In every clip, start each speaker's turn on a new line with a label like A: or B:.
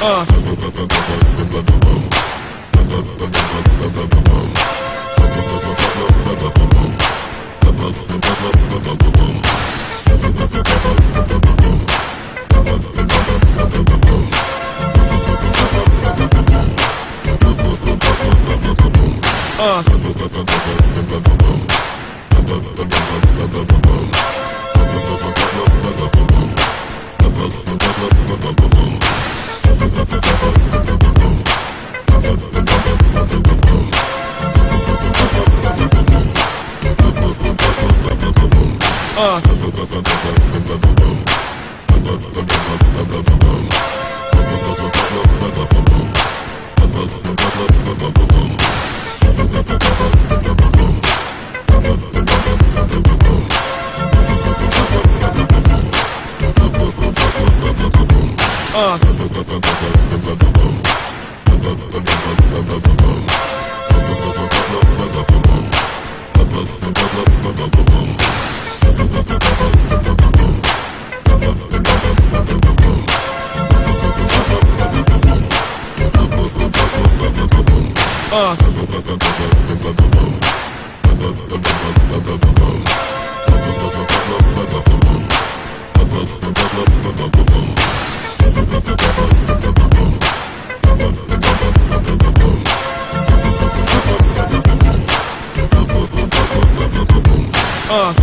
A: Uh. Uh. uh.
B: Uh. Uh. Uh. Uh.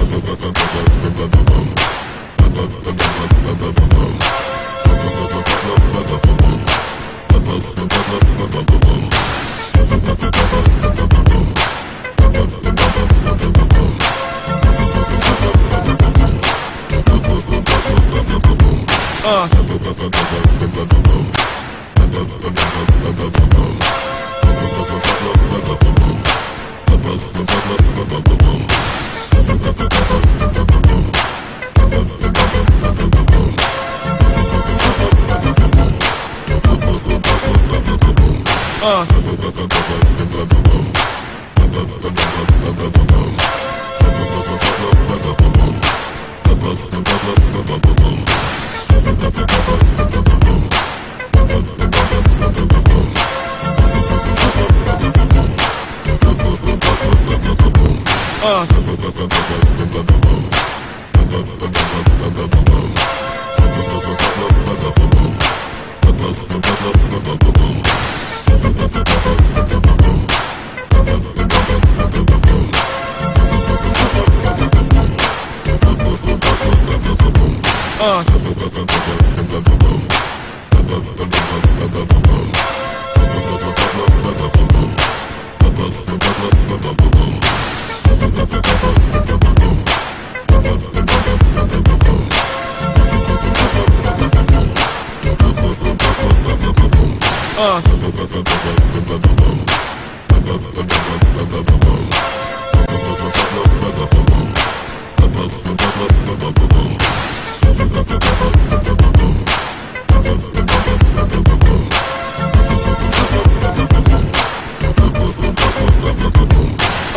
B: Uh. uh. Uh. Uh.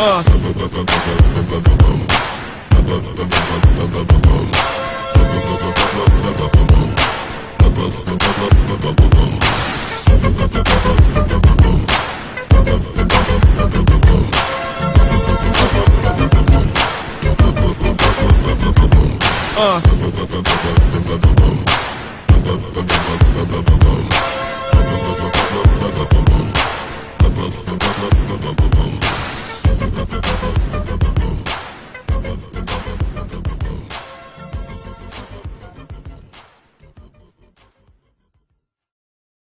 B: Uh.